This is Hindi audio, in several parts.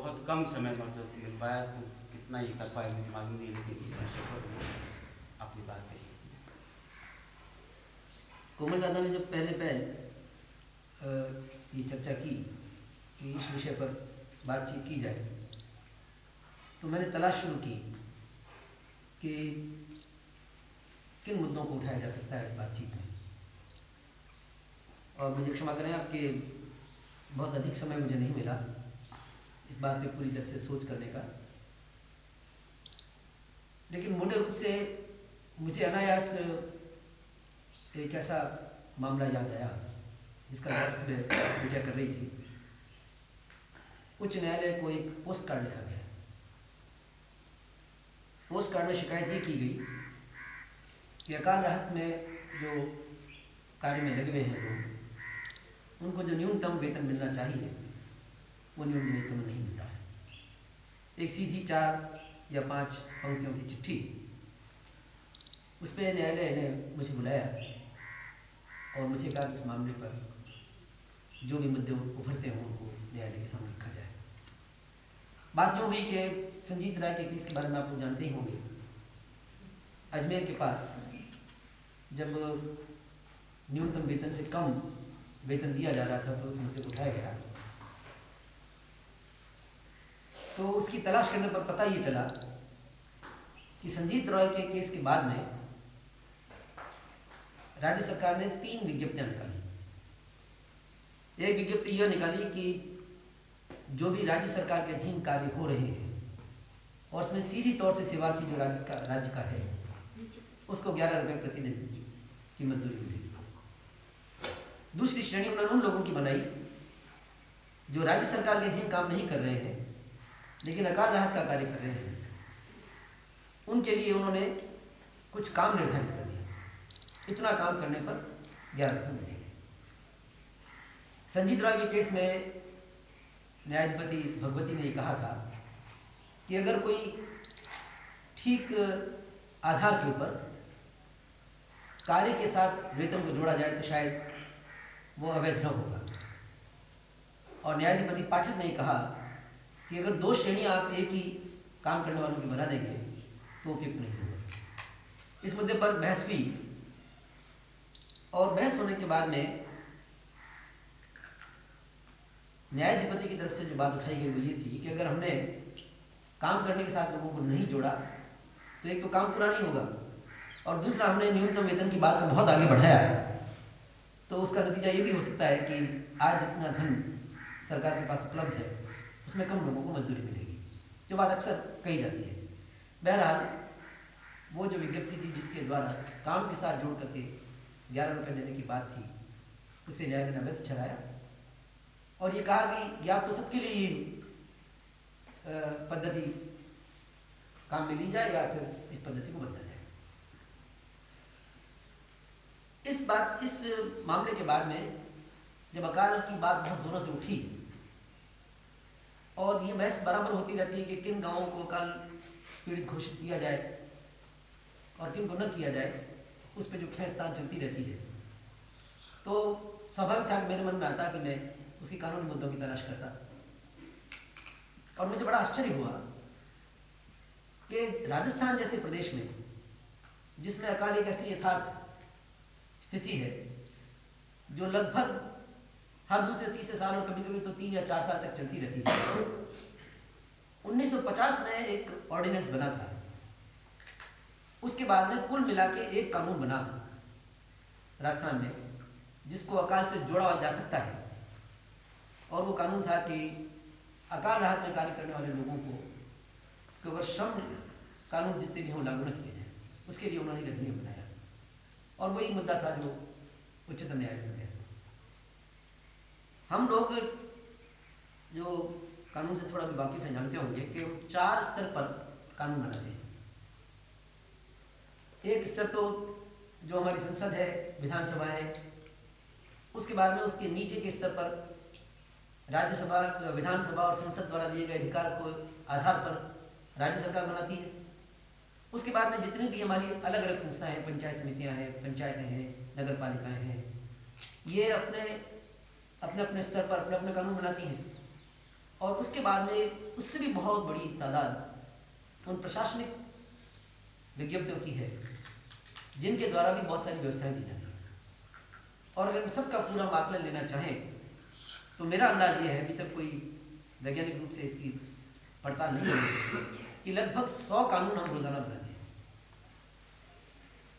बहुत कम समय मतलब मिल पाया तो कितना ये कर पाया मुझे मालूम नहीं लेकिन पर अपनी बात कही कोमल दादा ने जब पहले पहल ये चर्चा की कि इस विषय पर बातचीत की जाए तो मैंने तलाश शुरू की कि किन मुद्दों को उठाया जा सकता है इस बातचीत में। और मुझे क्षमा करें, आपके बहुत अधिक समय मुझे नहीं मिला। बात पे पूरी तरह से सोच करने का। लेकिन मूल रूप से मुझे अनायास, एक ऐसा मामला याद आया, जिसका में पूजा कर रही थी। उच्च न्यायालय को एक पोस्ट कार्ड लिखा गया। पोस्ट कार्ड में शिकायत ये की गई कि अकाल राहत में जो कार्य में लगे हुए हैं लोग, उनको जो न्यूनतम वेतन मिलना चाहिए वो वेतन नहीं मिल रहा है। एक सीधी चार या पाँच पंक्तियों की चिट्ठी उस पर न्यायालय ने मुझे बुलाया और मुझे कहा कि इस मामले पर जो भी मुद्दे उभरते हों उनको न्यायालय के सामने रखा जाए। बात यूँ हुई कि संजीत राय के केस के बारे में आप लोग जानते ही होंगे। अजमेर के पास जब न्यूनतम वेतन से कम वेतन दिया जा रहा था तो उस मुद्दे को उठाया गया। तो उसकी तलाश करने पर पता ये चला कि संजीत रॉय के केस के बाद में राज्य सरकार ने तीन विज्ञप्तियाँ निकाली। एक विज्ञप्ति यह निकाली कि जो भी राज्य सरकार के अधीन कार्य हो रहे हैं और उसमें सीधी तौर से सेवा की जो राज्य का राज्य का है, उसको ग्यारह रुपए प्रतिदिन की मजदूरी मिलेगी दूसरी श्रेणी उन्होंने उन लोगों की बनाई जो राज्य सरकार के अधीन काम नहीं कर रहे हैं लेकिन अकाल राहत का कार्य कर रहे हैं। उनके लिए उन्होंने कुछ काम निर्धारित कर दिया इतना काम करने पर ग्यारह रुपये मिलेंगे संजीत राय के केस में न्यायाधिपति भगवती ने कहा था कि अगर कोई ठीक आधार के ऊपर कार्य के साथ वेतन को जोड़ा जाए तो शायद वो अवैध न होगा। और न्यायाधिपति पाठक ने कहा कि अगर दो श्रेणी आप एक ही काम करने वालों की बना देंगे तो उपयुक्त नहीं होगा। इस मुद्दे पर बहस हुई। और बहस होने के बाद में न्यायाधिपति की तरफ़ से जो बात उठाई गई वो ये थी कि अगर हमने काम करने के साथ लोगों को नहीं जोड़ा तो एक तो काम पूरा नहीं होगा, और दूसरा हमने न्यूनतम वेतन की बात को बहुत आगे बढ़ाया। तो उसका नतीजा ये भी हो सकता है कि आज जितना धन सरकार के पास उपलब्ध है। उसमें कम लोगों को मजदूरी मिलेगी। जो बात अक्सर कही जाती है। बहरहाल, वो जो विज्ञप्ति थी जिसके द्वारा काम के साथ जोड़ करके ग्यारह रुपये देने की बात थी, उसे न्यायालय ने अवैध ठहराया। और ये कहा कि या तो सबके लिए ये पद्धति काम में ली जाए या फिर इस पद्धति को बदला जाए। इस बात, इस मामले के बाद में जब अकाल की बात बहुत जोरों से उठी और ये बहस बराबर होती रहती है कि किन गाँवों को कल पीड़ित घोषित किया जाए और किन को न किया जाए, उस पर जो खेस्तान चलती रहती है। तो स्वाभाविक था कि मेरे मन में आता कि मैं उसी कानूनी मुद्दों की तलाश करता। और मुझे बड़ा आश्चर्य हुआ कि राजस्थान जैसे प्रदेश में, जिसमें अकाल एक ऐसी यथार्थ स्थिति है, जो लगभग हर दूसरे तीसरे साल और कभी कभी तो तीन या चार साल तक चलती रहती है। 1950 में एक ऑर्डिनेंस बना था। उसके बाद में कुल मिला के एक कानून बना राजस्थान में, जिसको अकाल से जोड़ा जा सकता है। और वो कानून था कि अकाल राहत में कार्य करने वाले लोगों को केवल श्रम कानून जितने भी हों लागू न किए जाए। उसके लिए उन्होंने एक अधिनियम बनाया। और वही मुद्दा था जो उच्चतम न्यायालय में। हम लोग जो कानून से थोड़ा वाकिफ है जानते होंगे कि चार स्तर पर कानून बना चाहिए एक स्तर तो जो हमारी संसद है, विधानसभा है, उसके बाद में उसके नीचे के स्तर पर राज्यसभा, विधानसभा और संसद द्वारा दिए गए अधिकार को आधार पर राज्य सरकार बनाती है। उसके बाद में जितनी भी हमारी अलग अलग संस्थाएँ हैं, पंचायत समितियाँ हैं, पंचायतें हैं नगर पालिकाएँ हैं, ये अपने अपने अपने स्तर पर, अपने अपने कानून बनाती हैं। और उसके बाद में उससे भी बहुत बड़ी तादाद उन प्रशासनिक विज्ञप्तियों की है, जिनके द्वारा भी बहुत सारी व्यवस्थाएँ दी जाती हैं। और अगर सबका पूरा आकलन लेना चाहें तो मेरा अंदाज ये है कि जब कोई वैज्ञानिक रूप से इसकी पड़ताल नहीं होगी, कि लगभग सौ कानून हम रोज़ाना बनाते हैं।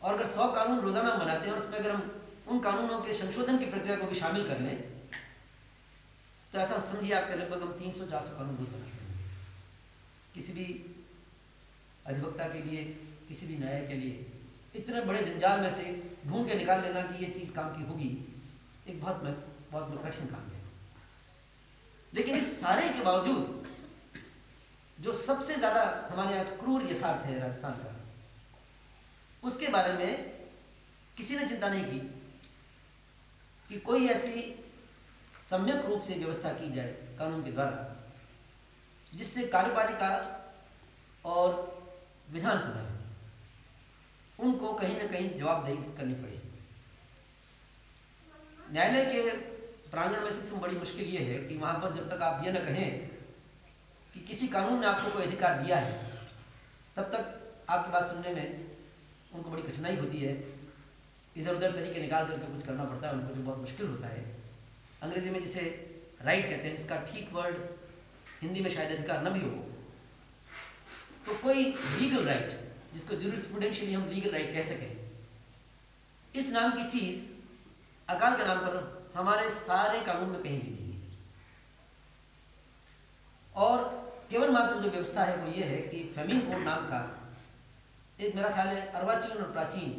और अगर सौ कानून रोज़ाना बनाते हैं और उसमें अगर हम उन कानूनों के संशोधन की प्रक्रिया को भी शामिल कर लें तो ऐसा समझिए आपके लगभग हम तीन सौ चार सौ कानून हैं किसी भी अधिवक्ता के लिए, किसी भी न्याय के लिए, इतने बड़े जंजाल में से ढूंढ के निकाल लेना कि ये चीज़ काम की होगी, एक बहुत बहुत कठिन काम है। लेकिन इस सारे के बावजूद, जो सबसे ज़्यादा हमारे यहाँ क्रूर यथार्थ है राजस्थान का, उसके बारे में किसी ने चिंता नहीं की कि कोई ऐसी सम्यक रूप से व्यवस्था की जाए कानून के द्वारा, जिससे कार्यपालिका और विधानसभा उनको कहीं ना कहीं जवाबदेही करनी पड़े। न्यायालय के प्रांगण में सबसे बड़ी मुश्किल ये है कि वहाँ पर जब तक आप ये न कहें कि किसी कानून ने आपको कोई अधिकार दिया है, तब तक आपकी बात सुनने में उनको बड़ी कठिनाई होती है। इधर उधर तरीके निकाल करके कुछ करना पड़ता है, उनको जो बहुत मुश्किल होता है। अंग्रेज़ी में जिसे राइट कहते हैं इसका ठीक वर्ड हिंदी में शायद अधिकार न भी हो। तो कोई लीगल राइट जिसको जूरिस्प्रूडेंशियली हम लीगल राइट कह सकें, इस नाम की चीज़ अकाल के नाम पर हमारे सारे कानून में कहीं भी नहीं है। और केवल मात्र जो व्यवस्था है वो ये है कि फेमिन कोड नाम का एक मेरा ख्याल है अर्वाचीन और प्राचीन,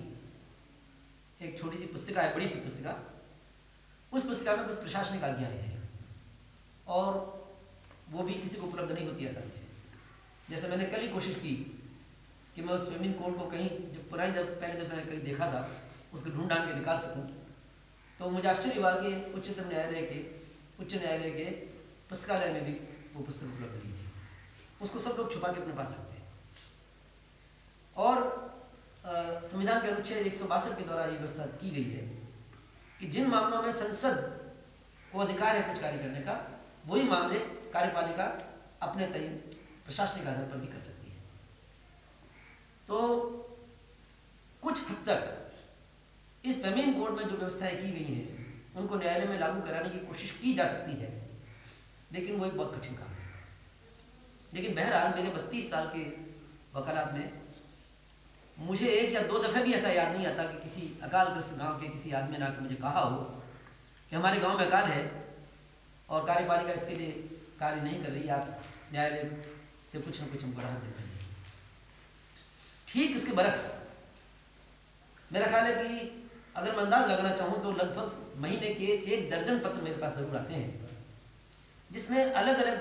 एक छोटी सी पुस्तिका है, बड़ी सी पुस्तिका उस पुस्तिका में कुछ प्रशासनिक आज्ञाएँ हैं। और वो भी किसी को उपलब्ध नहीं होती आसानी से जैसे मैंने कल ही कोशिश की कि मैं उस स्विमिंग कोड को कहीं, जब पुरानी दफ पहले दफे मैंने कहीं देखा था, उसको ढूंढ ढांड के निकाल सकूँ। तो मुझे आश्चर्य हुआ कि उच्चतम न्यायालय के, उच्च न्यायालय के पुस्तकालय में भी वो पुस्तक उपलब्ध नहीं थी उसको सब लोग छुपा के अपने पास रखते हैं। और संविधान के अनुच्छेद एक सौ बासठ के द्वारा ये व्यवस्था की गई है। कि जिन मामलों में संसद को अधिकार है कुछ कार्य करने का, वही मामले कार्यपालिका अपने तय प्रशासनिक आधार पर भी कर सकती है। तो कुछ हद तक इस ज़मीन कोर्ट में जो व्यवस्थाएँ की गई हैं, उनको न्यायालय में लागू कराने की कोशिश की जा सकती है, लेकिन वो एक बहुत कठिन काम है। लेकिन बहरहाल मेरे बत्तीस साल के वकालत में मुझे एक या दो दफ़े भी ऐसा याद नहीं आता कि किसी अकालग्रस्त गाँव के किसी आदमी ने आकर मुझे कहा हो कि हमारे गाँव में अकाल है और कार्यपालिका इसके लिए कार्य नहीं कर रही, आप न्यायालय से कुछ ना कुछ हमको राहत दे हैं। ठीक इसके बरक्स। मेरा ख्याल है कि अगर मैं अंदाज लगाना चाहूँ तो लगभग महीने के एक दर्जन पत्र मेरे पास ज़रूर आते हैं, जिसमें अलग अलग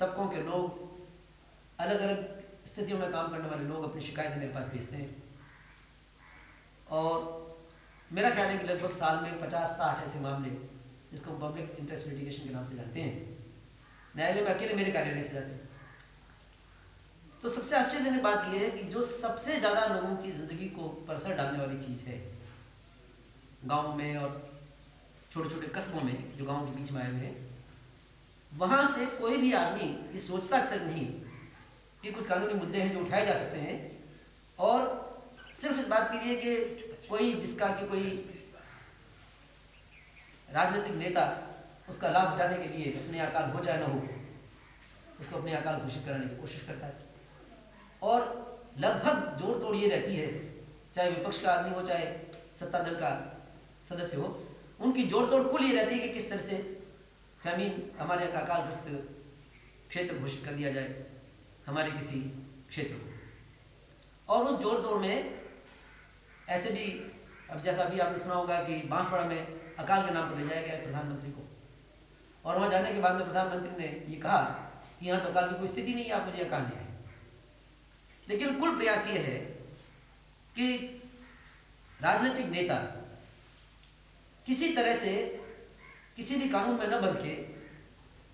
तबकों के लोग अलग अलग स्थितियों में काम करने वाले लोग अपनी शिकायतें मेरे पास भेजते हैं। और मेरा ख्याल है कि लगभग साल में पचास, साठ ऐसे मामले जिसको हम पब्लिक इंटरेस्ट लिटिगेशन के नाम से जानते हैं। न्यायालय में अकेले मेरे कार्यालय से जाते हैं। तो सबसे आश्चर्यजनक बात यह है कि जो सबसे ज़्यादा लोगों की ज़िंदगी को परसर डालने वाली चीज़ है, गाँव में और छोटे छोटे कस्बों में, जो गाँव के बीच में आए हुए हैं, वहाँ से कोई भी आदमी ये सोचता तक नहीं कि कुछ कानूनी मुद्दे हैं जो उठाए जा सकते हैं। और सिर्फ़ इस बात के लिए कि कोई जिसका कि कोई राजनीतिक नेता उसका लाभ उठाने के लिए अपने अकाल हो चाहे ना हो, उसको अपने अकाल घोषित कराने की कोशिश करता है। और लगभग जोड़ तोड़ ये रहती है, चाहे विपक्ष का आदमी हो, चाहे सत्ता दल का सदस्य हो, उनकी जोड़ तोड़ कुल ये रहती है कि किस तरह से फैमीन हमारे यहाँ का अकालग्रस्त क्षेत्र घोषित कर दिया जाए। हमारे किसी क्षेत्र को। और उस जोड़ तोड़ में ऐसे भी, अब जैसा अभी आपने सुना होगा कि बांसवाड़ा में अकाल के नाम पर ले जाया गया प्रधानमंत्री को। और वहाँ जाने के बाद में प्रधानमंत्री ने ये कहा कि यहाँ तो अकाल की कोई स्थिति नहीं है, आप मुझे अकाल नहीं है लेकिन कुल प्रयास ये है कि राजनीतिक नेता किसी तरह से किसी भी कानून में न बन के,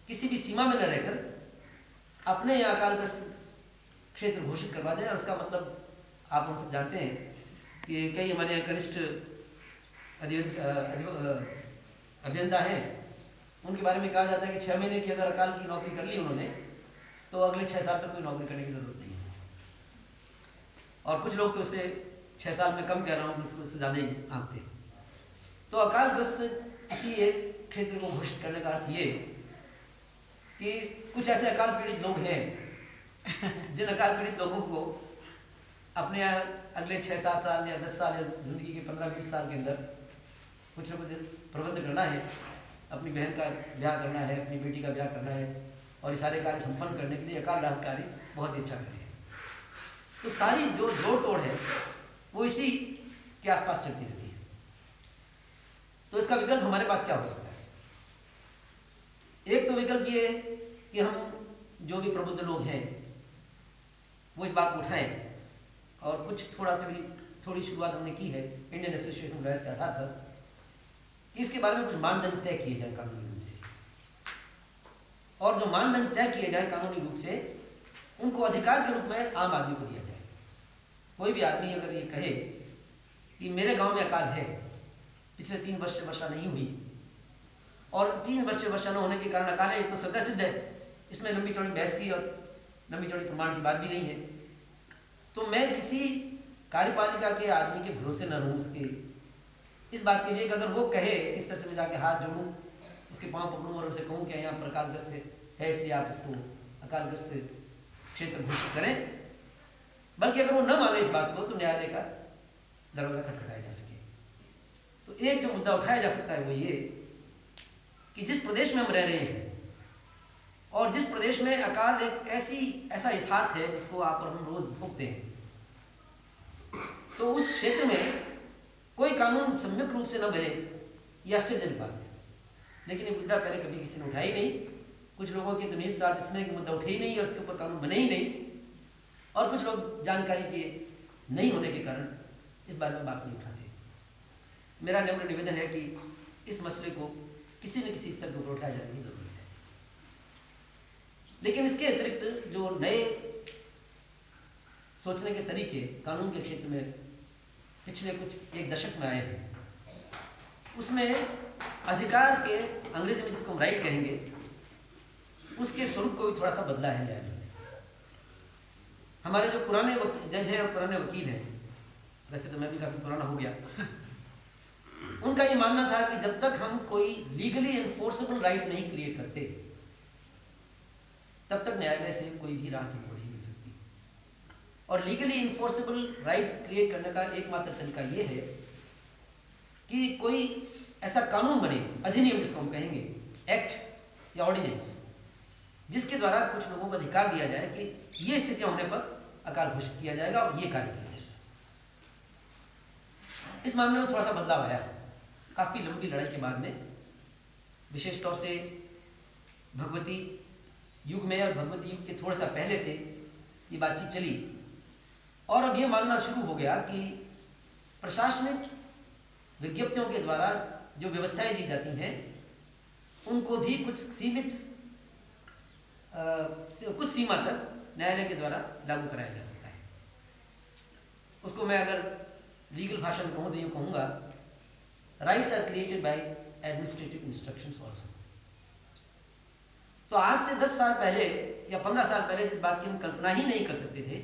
किसी भी सीमा में न रहकर अपने यहाँ अकालग्रस्त क्षेत्र घोषित करवा दें, और उसका मतलब आप हम सब जानते हैं कि कई हमारे यहाँ कनिष्ठ अभियंता हैं। उनके बारे में कहा जाता है कि छः महीने की अगर अकाल की नौकरी कर ली उन्होंने तो अगले छः साल तक कोई नौकरी करने की ज़रूरत नहीं है। और कुछ लोग तो उससे छः साल में कम कह रहा हूँ उससे ज़्यादा ही आंकते हैं। तो अकालग्रस्त किसी एक क्षेत्र को घोषित करने का अर्थ ये कि कुछ ऐसे अकाल पीड़ित लोग हैं, जिन अकाल पीड़ित लोगों को अपने अगले छः सात साल या दस साल या ज़िंदगी के पंद्रह, बीस साल के अंदर कुछ न कुछ प्रबंध करना है, अपनी बहन का ब्याह करना है, अपनी बेटी का ब्याह करना है, और ये सारे कार्य संपन्न करने के लिए अकाल राहत कार्य बहुत ही अच्छा कार्य है। तो सारी जो जोड़ तोड़ है, वो इसी के आसपास चलती रहती है। तो इसका विकल्प हमारे पास क्या हो सकता है? एक तो विकल्प ये कि हम जो भी प्रबुद्ध लोग हैं, वो इस बात को उठाएँ। और कुछ थोड़ा सा भी, थोड़ी शुरुआत हमने की है इंडियन एसोसिएशन ऑफ़ लॉयर्स के आधार पर इसके बारे में कुछ मानदंड तय किए जाए कानूनी रूप से। और जो मानदंड तय किए जाए कानूनी रूप से, उनको अधिकार के रूप में आम आदमी को दिया जाए। कोई भी आदमी अगर ये कहे कि मेरे गाँव में अकाल है, पिछले तीन वर्ष से वर्षा नहीं हुई, और तीन वर्ष से वर्षा न होने के कारण अकाल है तो स्वतः सिद्ध है। इसमें लंबी चौड़ी बहस की और लंबी चौड़ी प्रमाण की बात भी नहीं है। तो मैं किसी कार्यपालिका के आदमी के भरोसे न रहूँ उसके। इस बात के लिए कि अगर वो कहे किस तरह से मैं जाके हाथ जोड़ूं, उसके पाँव पकड़ूं और उनसे कहूँ कि यहाँ पर अकालग्रस्त है इसलिए आप इसको अकालग्रस्त क्षेत्र घोषित करें। बल्कि अगर वो न माने इस बात को तो न्यायालय का दरवाज़ा खटखटाया जा सके। तो एक जो मुद्दा उठाया जा सकता है वो ये कि जिस प्रदेश में हम रह रहे हैं और जिस प्रदेश में अकाल एक ऐसी, ऐसा यथार्थ है जिसको आप और हम रोज भोगते हैं। तो उस क्षेत्र में कोई कानून सम्यक रूप से न बने, यह आश्चर्यजनक बात है। लेकिन ये मुद्दा पहले कभी किसी ने उठाई नहीं। कुछ लोगों के निहित साथ इसमें मुद्दा उठे ही नहीं और उसके ऊपर कानून बने ही नहीं। और कुछ लोग जानकारी के नहीं होने के कारण इस बारे में बात नहीं उठाते। मेरा निम्न निवेदन है कि इस मसले को किसी न किसी स्तर के ऊपर उठाया है लेकिन इसके अतिरिक्त जो नए सोचने के तरीके कानून के क्षेत्र में पिछले कुछ एक दशक में आए हैं, उसमें अधिकार के अंग्रेज़ी में जिसको हम राइट कहेंगे, उसके स्वरूप को भी थोड़ा सा बदला है न्यायालय ने। हमारे जो पुराने जज हैं और पुराने वकील हैं, वैसे तो मैं भी काफ़ी पुराना हो गया, उनका ये मानना था कि जब तक हम कोई लीगली एनफोर्सेबल राइट नहीं क्रिएट करते तब तक न्यायालय से कोई भी राहत नहीं मिल सकती। और लीगली इन्फोर्सेबल राइट क्रिएट करने का एकमात्र तरीका ये है कि कोई ऐसा कानून बने, अधिनियम जिसको हम कहेंगे एक्ट या ऑर्डिनेंस जिसके द्वारा कुछ लोगों को अधिकार दिया जाए कि ये स्थितियाँ होने पर अकाल घोषित किया जाएगा और ये कार्य किया जाएगा। इस मामले में थोड़ा सा बदलाव आया। काफ़ी लंबी लड़ाई के बाद में, विशेष तौर से भगवती युग में और भगवती युग के थोड़ा सा पहले से ये बातचीत चली। और अब ये मानना शुरू हो गया कि प्रशासनिक विज्ञप्तियों के द्वारा जो व्यवस्थाएँ दी जाती हैं उनको भी कुछ सीमित आ, कुछ सीमा तक न्यायालय के द्वारा लागू कराया जा सकता है। उसको मैं अगर लीगल भाषा में कहूँ तो ये कहूँगा rights are created by administrative instructions also तो आज से 10 साल पहले या 15 साल पहले जिस बात की हम कल्पना ही नहीं कर सकते थे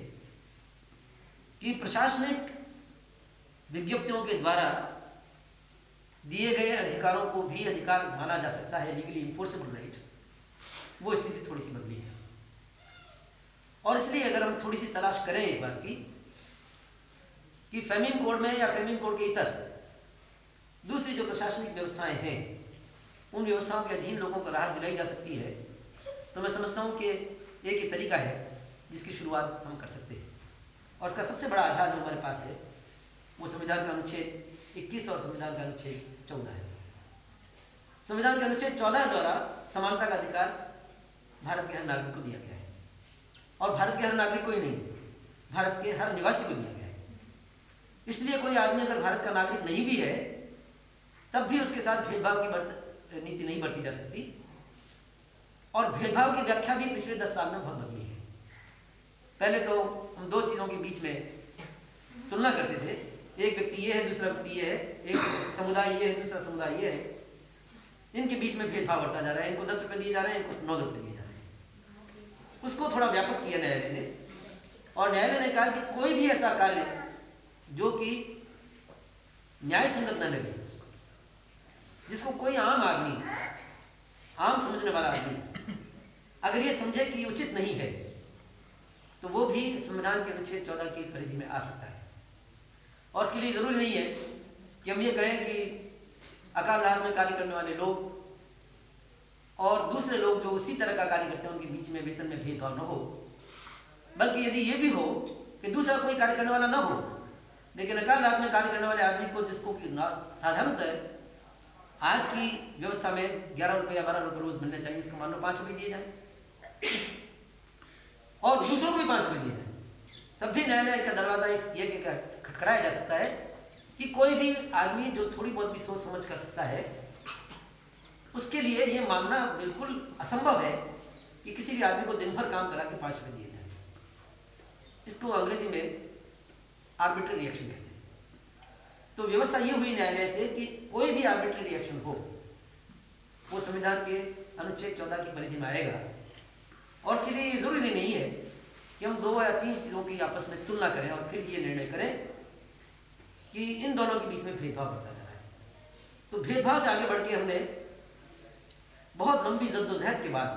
कि प्रशासनिक विज्ञप्तियों के द्वारा दिए गए अधिकारों को भी अधिकार माना जा सकता है लीगली इन्फोर्सेबल राइट वो स्थिति थोड़ी सी बदली है। और इसलिए अगर हम थोड़ी सी तलाश करें इस बात की, कि फेमिन कोड में या फेमिन कोड के इतर दूसरी जो प्रशासनिक व्यवस्थाएँ हैं, उन व्यवस्थाओं के अधीन लोगों को राहत दिलाई जा सकती है। तो मैं समझता हूँ कि एक ही तरीका है जिसकी शुरुआत हम कर सकते हैं। और इसका सबसे बड़ा आधार जो हमारे पास है, वो संविधान का अनुच्छेद 21 और संविधान का अनुच्छेद 14 है। संविधान के अनुच्छेद 14 द्वारा समानता का अधिकार भारत के हर नागरिक को दिया गया है। और भारत के हर नागरिक को ही नहीं, भारत के हर निवासी को दिया गया है। इसलिए कोई आदमी अगर भारत का नागरिक नहीं भी है, तब भी उसके साथ भेदभाव की नीति नहीं बरती जा सकती। और भेदभाव की व्याख्या भी पिछले दस साल में बहुत बदली है। पहले तो हम दो चीज़ों के बीच में तुलना करते थे। एक व्यक्ति ये है, दूसरा व्यक्ति ये है। एक समुदाय ये है, दूसरा समुदाय ये है। इनके बीच में भेदभाव बढ़ता जा रहा है। इनको दस रुपये दिए जा रहे हैं, इनको नौ रुपये दिए जा रहे हैं। उसको थोड़ा व्यापक किया न्यायालय ने। और न्यायालय ने कहा कि कोई भी ऐसा कार्य जो कि न्याय संगत न लगे, जिसको कोई आम आदमी, आम समझने वाला आदमी अगर ये समझे कि उचित नहीं है तो वो भी संविधान के अनुच्छेद चौदह की परिधि में आ सकता है। और उसके लिए ज़रूरी नहीं है कि हम ये कहें कि अकाल राहत में कार्य करने वाले लोग और दूसरे लोग जो उसी तरह का कार्य करते हैं, उनके बीच में वेतन में भेदभाव न हो। बल्कि यदि ये भी हो कि दूसरा कोई कार्य करने वाला न हो, लेकिन अकाल रात में कार्य करने वाले आदमी को जिसको कि साधारणतः आज की व्यवस्था में ग्यारह रुपये या बारह रुपये रोज मिलने चाहिए, इसको मान लो पाँच रुपये दिए जाए। और दूसरों को भी पाँच रुपये दिए जाए तब भी न्यायालय का दरवाज़ा इस ये खटखड़ाया जा सकता है कि कोई भी आदमी जो थोड़ी बहुत भी सोच समझ कर सकता है, उसके लिए ये मानना बिल्कुल असंभव है कि किसी भी आदमी को दिन भर काम करा के पाँच रुपये दिए जाए। इसको अंग्रेज़ी में आर्बिट्री रिएक्शन कहते हैं। तो व्यवस्था ये हुई न्यायालय से कि कोई भी आर्बिट्री रिएक्शन हो, वो संविधान के अनुच्छेद चौदह की परिधि में आएगा और उसके लिए ये ज़रूरी नहीं है कि हम दो या तीन चीज़ों की आपस में तुलना करें और फिर ये निर्णय करें कि इन दोनों के बीच में भेदभाव बढ़ता जा रहा है। तो भेदभाव से आगे बढ़ के हमने बहुत लंबी जद्दोजहद के बाद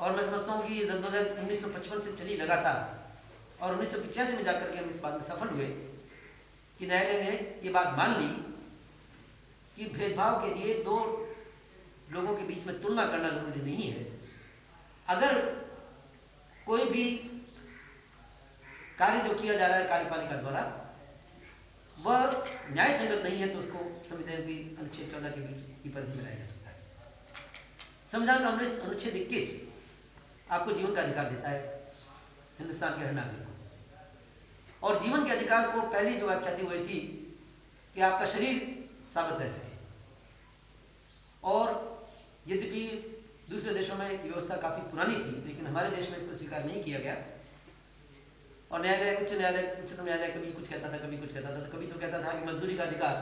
और मैं समझता हूँ कि ये जद्दोजहद 1955 से चली लगातार और उन्नीस में जाकर के हम इस बात में सफल हुए कि न्यायालय ने ये बात मान ली कि भेदभाव के लिए दो लोगों के बीच में तुलना करना ज़रूरी नहीं है। अगर कोई भी कार्य जो किया जा रहा है कार्यपालिका द्वारा, वह न्याय संगत नहीं है तो उसको संविधान की अनुच्छेद चौदह के बीच की परिधि में लाया जा सकता है। संविधान का अनुच्छेद इक्कीस आपको जीवन का अधिकार देता है, हिंदुस्तान के हर नागरिक को। और जीवन के अधिकार को पहली जो व्याख्या थी वही थी कि आपका शरीर साबित रह सके। और यद्यपि दूसरे देशों में व्यवस्था काफ़ी पुरानी थी, लेकिन हमारे देश में इसको स्वीकार नहीं किया गया। और न्यायालय, उच्च न्यायालय, उच्चतम न्यायालय कभी कुछ कहता था, कभी कुछ कहता था कभी तो कहता था कि मजदूरी का अधिकार,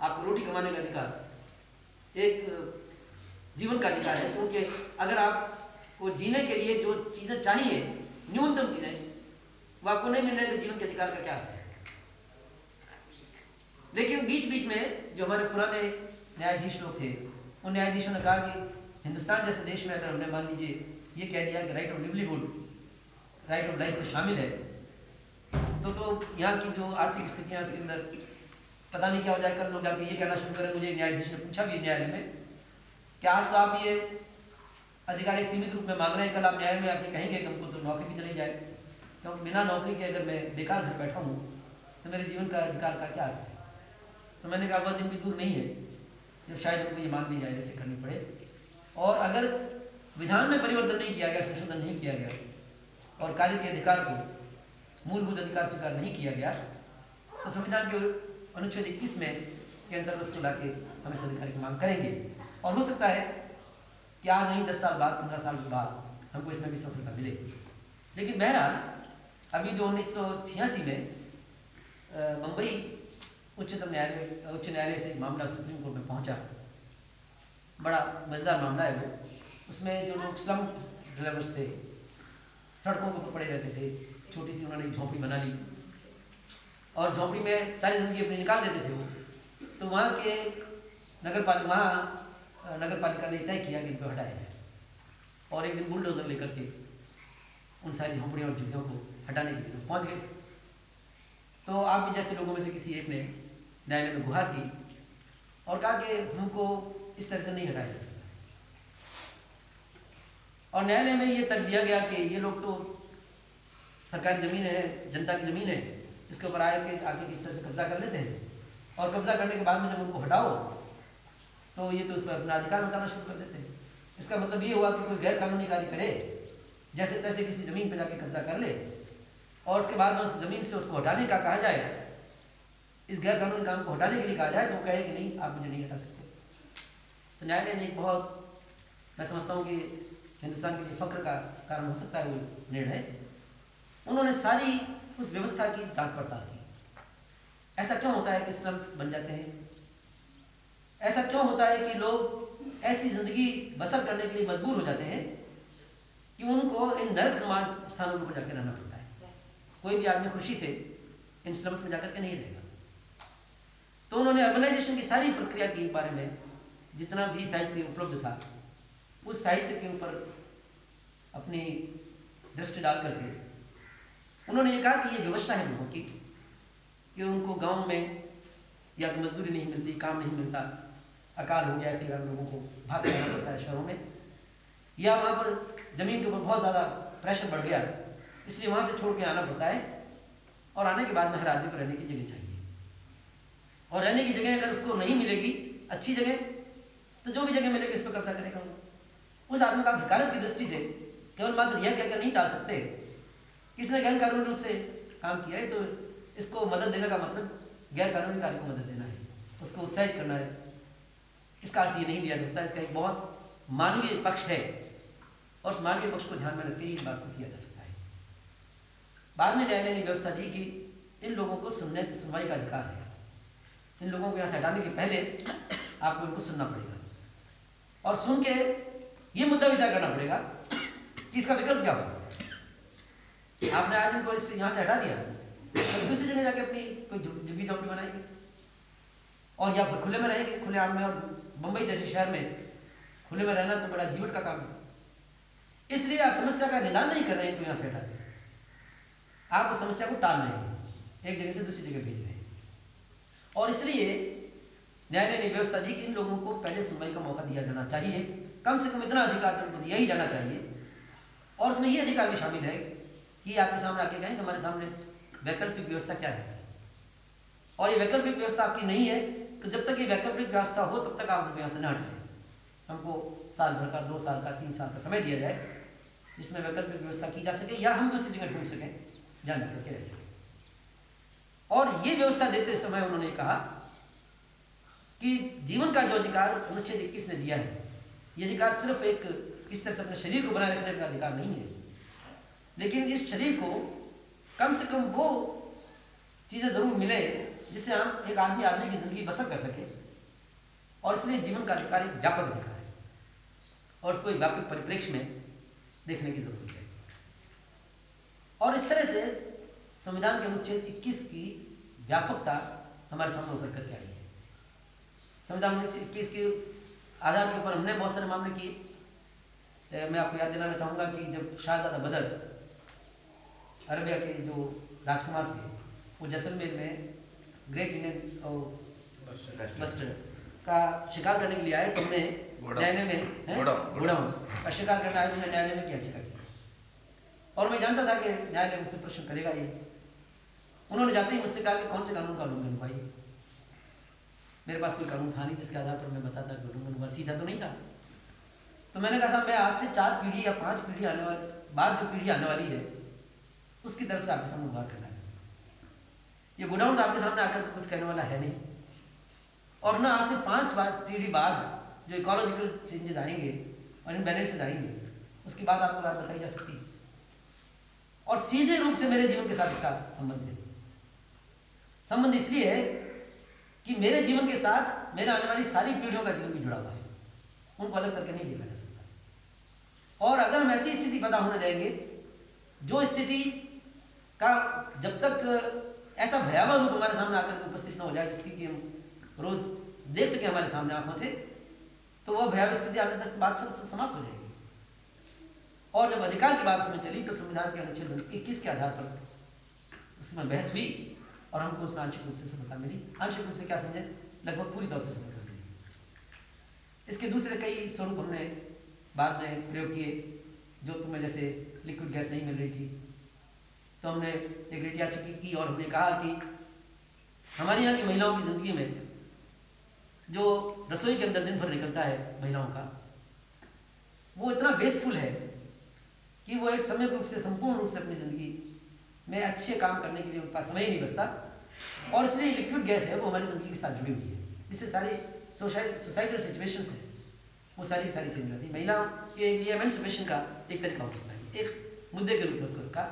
आपको रोटी कमाने का अधिकार, एक, जीवन का अधिकार है। क्योंकि अगर आपको जीने के लिए जो चीज़ें चाहिए, न्यूनतम चीज़ें, वो आपको नहीं मिल रहे तो जीवन के अधिकार का क्या है लेकिन बीच बीच में जो हमारे पुराने न्यायाधीश लोग थे, उन न्यायाधीशों ने कहा कि हिंदुस्तान जैसे देश में अगर हमने मान लीजिए ये कह दिया कि right of livelihood right of life में शामिल है तो तो यहाँ की जो आर्थिक स्थितियाँ इसके अंदर पता नहीं क्या हो जाए कर लोग जाके ये कहना शुरू करें, मुझे न्यायाधीश ने पूछा भी न्यायालय में कि आज तो आप ये अधिकार एक सीमित रूप में मांग रहे हैं, कल आप न्यायालय में आके कहेंगे कि हमको तो नौकरी भी चली जाए, क्योंकि बिना नौकरी के अगर मैं बेकार घर बैठा हूँ तो मेरे जीवन का अधिकार का क्या अर्थ है? तो मैंने कहा, वह दिन भी दूर नहीं है, जब शायद उनको ये मान दी जाए, जैसे करनी पड़े। और अगर विधान में परिवर्तन नहीं किया गया, संशोधन नहीं किया गया, और कार्य के अधिकार को मूलभूत अधिकार स्वीकार नहीं किया गया तो संविधान के अनुच्छेद इक्कीस में के अंतर्गत के हम इस अधिकार की मांग करेंगे। और हो सकता है कि आज नहीं, दस साल बाद, पंद्रह साल बाद हमको इसमें भी सफलता मिले। लेकिन बहरहाल, अभी जो उन्नीस में मुंबई उच्चतम न्यायालय, उच्च न्यायालय से मामला सुप्रीम कोर्ट में पहुँचा। बड़ा मज़ेदार मामला है वो। उसमें जो लोग स्लम ड्राइवर्स थे, सड़कों पर पड़े रहते थे, छोटी सी उन्होंने झोंपड़ी बना ली और झोंपड़ी में सारी ज़िंदगी अपनी निकाल देते थे वो। तो वहाँ के नगर पालिका वहाँ नगर पालिका ने तय किया कि इनको हटाया जाए और एक दिन बुलडोजर लेकर के उन सारी झोंपड़ियों और झुग्गियों को हटाने के लिए पहुँच गए। तो आप भी जैसे लोगों में से किसी एक ने न्यायालय में गुहार की और कहा कि हमको इस तरह से नहीं हटाया जा सकता। और न्यायालय में ये तक दिया गया कि ये लोग तो सरकारी ज़मीन है, जनता की ज़मीन है, इसके ऊपर आए के आके किस तरह से कब्जा कर लेते हैं। और कब्जा करने के बाद में जब उनको हटाओ तो ये तो उस पर अपना अधिकार बताना शुरू कर देते हैं। इसका मतलब ये हुआ कि कोई गैर कानूनी कार्य करे, जैसे तैसे किसी ज़मीन पर जाके कब्जा कर ले, और उसके बाद में उस ज़मीन से उसको हटाने का कहा जाए, इस गैर कानूनी काम को हटाने के लिए कहा जाए तो कहे कि नहीं, आप मुझे नहीं हटा सकते। तो न्यायालय ने एक बहुत, मैं समझता हूँ कि हिंदुस्तान के लिए फ़ख्र का कारण हो सकता है, वो निर्णय उन्होंने सारी उस व्यवस्था की जाँच पड़ताल की। ऐसा क्यों होता है कि स्लम्स बन जाते हैं? ऐसा क्यों होता है कि लोग ऐसी ज़िंदगी बसर करने के लिए मजबूर हो जाते हैं कि उनको इन नर्क नुमान स्थानों पर जाकर रहना पड़ता है? कोई भी आदमी खुशी से इन स्लम्स में जाकर के नहीं रहेगा। तो उन्होंने अर्बनाइजेशन की सारी प्रक्रिया के बारे में जितना भी साहित्य उपलब्ध था उस साहित्य के ऊपर अपनी दृष्टि डाल करके उन्होंने ये कहा कि ये व्यवस्था है लोगों की, कि उनको गाँव में या तो मजदूरी नहीं मिलती, काम नहीं मिलता, अकाल हो गया, ऐसे कारण लोगों को भाग करना पड़ता है शहरों में, या वहाँ पर ज़मीन के ऊपर बहुत ज़्यादा प्रेशर बढ़ गया, इसलिए वहाँ से छोड़ के आना पड़ता है, और आने के बाद में हर आदमी को रहने की जगह चाहिए। और रहने की जगह अगर उसको नहीं मिलेगी, अच्छी जगह तो जो भी जगह मिलेगी उस पर कब्जा करेगा वो। उस आदमी का भिकारत की दृष्टि से केवल मात्र यह कहकर नहीं टाल सकते किसने गैर कानूनी रूप से काम किया है तो इसको मदद देने का मतलब गैर कानूनी कार्य को मदद देना है। उसको उत्साहित करना है। इसका अर्थ ये नहीं लिया जा सकता। इसका एक बहुत मानवीय पक्ष है और उस मानवीय पक्ष को ध्यान में रखते ही इस बात को किया जा सकता है। बाद में न्यायालय ने व्यवस्था दी कि इन लोगों को सुनने, सुनवाई का अधिकार है। इन लोगों को यहाँ से हटाने के पहले आपको इनको सुनना पड़ेगा। और सुन के ये मुद्दा विचार करना पड़ेगा कि इसका विकल्प क्या होगा? आपने आज इनको इससे यहाँ से हटा दिया तो दूसरी जगह जाके अपनी कोई झुग्गी झोंपड़ी बनाएँगे। और या फिर खुले में रहेंगे, खुले आम में और मुंबई जैसे शहर में। खुले में रहना तो बड़ा जीवन का काम है। इसलिए आप समस्या का निदान नहीं कर रहे हैं तो यहाँ से हटा दें। आप उस समस्या को टाल रहे हैं, एक जगह से दूसरी जगह भेज रहे हैं। और इसलिए न्यायालय ने व्यवस्था दी कि इन लोगों को पहले सुनवाई का मौका दिया जाना चाहिए। कम से कम इतना अधिकार तो उनको दिया ही जाना चाहिए। और उसमें ये अधिकार भी शामिल है कि आपके सामने आके कहें कि हमारे सामने वैकल्पिक व्यवस्था क्या है? और ये वैकल्पिक व्यवस्था आपकी नहीं है तो जब तक ये वैकल्पिक व्यवस्था हो, तब तक आप हमको यहाँ से न हटाएँ। हमको साल भर का, दो साल का, तीन साल का समय दिया जाए, जिसमें वैकल्पिक व्यवस्था की जा सके या हम दूसरी जगह ढूंढ सकें जान करके रह सकें। और ये व्यवस्था देते समय उन्होंने कहा कि जीवन का जो अधिकार अनुच्छेद इक्कीस ने दिया है, ये अधिकार सिर्फ़ एक, इस तरह से अपने शरीर को बनाए रखने का अधिकार नहीं है। लेकिन इस शरीर को कम से कम वो चीज़ें ज़रूर मिले जिससे हम एक आदमी आदमी की ज़िंदगी बसर कर सके। और इसलिए जीवन का अधिकार एक व्यापक अधिकार है। और उसको एक व्यापक परिप्रेक्ष्य में देखने की ज़रूरत है। और इस तरह से संविधान के अनुच्छेद 21 की व्यापकता हमारे सामने उभर करके आई। संविधान अनुच्छेद इक्कीस के आधार के ऊपर हमने बहुत सारे मामले किए। मैं आपको याद दिलाना चाहूँगा कि जब शाहजादा बदर अरबिया के जो राजकुमार थे वो जैसलमेर में ग्रेट इंडियन बस्टर का शिकार करने के लिए आए तो हमने न्यायालय में गुड़ाऊं का शिकार करने आए तो हमने न्यायालय में क्या शिकार। किया और मैं जानता था कि न्यायालय मुझसे प्रश्न करेगा ये। उन्होंने जाते ही मुझसे कहा कि कौन से कानून का उल्लंघन हुआ मेरे पास कोई कानून था नहीं जिसके आधार पर मैं बताता उल्लंघन हुआ सीधा तो नहीं था। तो मैंने कहा था मैं आज से चार पीढ़ी या पाँच पीढ़ी आने वाली, बाद जो पीढ़ी आने वाली है, उसकी तरफ़ से आपके सामने उभार करना है। ये गोडाउन आपके सामने आकर कुछ कहने वाला है नहीं। और ना आज से पाँच बाद पीढ़ी बाद जो इकोलॉजिकल चेंजेस आएँगे और इन इनबैलेंसेज आएँगे, उसकी बात आपको बात बताई जा सकती है। और सीधे रूप से मेरे जीवन के साथ इसका संबंध है। संबंध इसलिए है कि मेरे जीवन के साथ मेरे आने वाली सारी पीढ़ियों का जीवन भी जुड़ा हुआ है। उनको अलग करके नहीं देखा जा सकता। और अगर हम ऐसी स्थिति पैदा होने देंगे, जो स्थिति का जब तक ऐसा भयावह रूप हमारे सामने आकर के उपस्थित न हो जाए, जिसकी कि हम रोज देख सके हमारे सामने आँखों से तो वह भयावह स्थिति आने तक बात समाप्त हो जाएगी। और जब अधिकार की बात उसमें चली तो संविधान के अनुच्छेद इक्कीस के आधार पर उसमें बहस हुई। और हमको उसमें आंशिक रूप से सफलता मिली। आंशिक रूप से क्या समझे? लगभग पूरी तौर से सफलता मिली इसके दूसरे कई स्वरूप हमने बाद में प्रयोग किए जोधपुर में जैसे लिक्विड गैस नहीं मिल रही थी। तो हमने एक रेट याचिका की और हमने कहा कि हमारे यहाँ की महिलाओं की ज़िंदगी में जो रसोई के अंदर दिन भर निकलता है महिलाओं का, वो इतना वेस्टफुल है कि वो एक समय रूप से, संपूर्ण रूप से अपनी ज़िंदगी में अच्छे काम करने के लिए उनके पास समय ही नहीं बचता। और इसलिए लिक्विड गैस है, वो हमारी ज़िंदगी के साथ जुड़ी हुई है। इससे सारे सोसाइटल सिचुएशन है। वो सारी सारी चेंज होती है। महिलाओं के लिए एमेंसिपेशन का एक तरीका हो सकता है। एक मुद्दे के रूप में उसको रखा।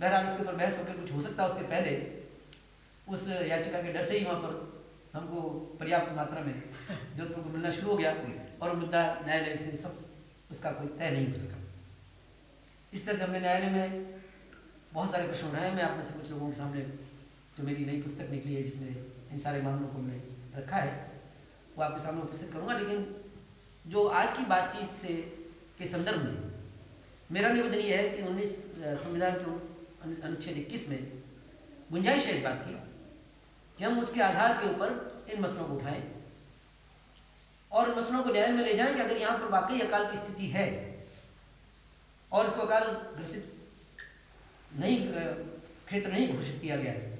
बहरहाल इसके ऊपर बहस होकर कुछ हो सकता है उसके पहले उस याचिका के डर से ही वहाँ पर हमको पर्याप्त मात्रा में जोधपुर को मिलना शुरू हो गया और मुद्दा न्यायालय से सब उसका कोई तय नहीं हो सका। इस तरह से हमने न्यायालय में बहुत सारे प्रश्न उठाए मैं आप में से कुछ लोगों के सामने जो मेरी नई पुस्तक निकली है, जिसने इन सारे मामलों को मैंने रखा है, वो आपके सामने उपस्थित करूँगा। लेकिन जो आज की बातचीत से के संदर्भ में, मेरा निवेदन ये है कि उन्नीस संविधान के अनुच्छेद इक्कीस में गुंजाइश है इस बात की कि हम उसके आधार के ऊपर इन मसलों को उठाएँ और इन मसलों को न्यायालय में ले जाएँ कि अगर यहाँ पर वाकई अकाल की स्थिति है और इसको अकाल ग्रसित नहीं क्षेत्र नहीं घोषित किया गया है।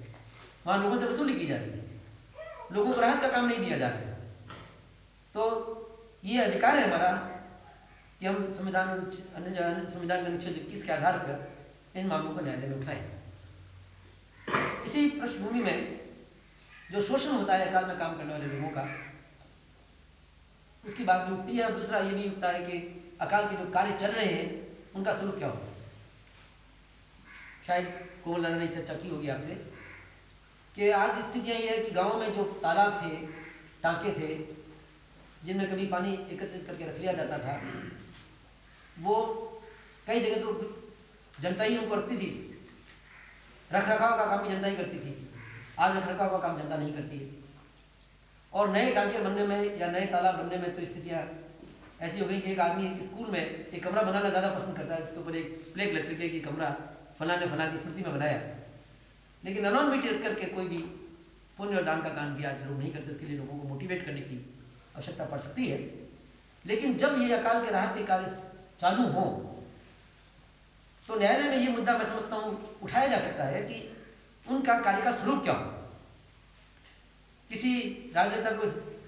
वहाँ लोगों से वसूली की जा रही है। लोगों को राहत का काम नहीं दिया जा रहा तो ये अधिकार है हमारा कि हम संविधान संविधान के अनुच्छेद इक्कीस के आधार पर इन मामलों को न्यायालय में उठाए। इसी पृष्ठभूमि में जो शोषण होता है, अकाल में काम करने वाले लोगों का, उसकी बात भी उठती है। और दूसरा ये भी उठता है कि अकाल के जो कार्य चल रहे हैं, उनका स्वरूप क्या होगा शायद कोमल दादा ने चर्चा की होगी आपसे, कि आज स्थितियाँ ये है कि गाँव में जो तालाब थे, टांके थे, जिनमें कभी पानी एकत्रित करके रख लिया जाता था, वो कई जगह तो जनता ही उनको रखती थी। रख रखाव का काम भी जनता ही करती थी। आज रख रखाव का काम जनता नहीं करती है। और नए टांके बनने में या नए तालाब बनने में तो स्थितियाँ ऐसी हो गई कि एक आदमी एक स्कूल में एक कमरा बनाना ज़्यादा पसंद करता है इसके ऊपर एक प्लेग लग सके कि कमरा फला ने फला की स्मृति में बनाया। लेकिन अनोनमिटी रख करके कोई भी पुण्य और दान का काम भी आज लोग नहीं करते, इसके लिए लोगों को मोटिवेट करने की आवश्यकता पड़ सकती है। लेकिन जब ये अकाल के राहत के कार्य चालू हों तो न्यायालय में ये मुद्दा मैं समझता हूँ, उठाया जा सकता है कि उनका कार्य का स्वरूप क्या हो। किसी राजनेता को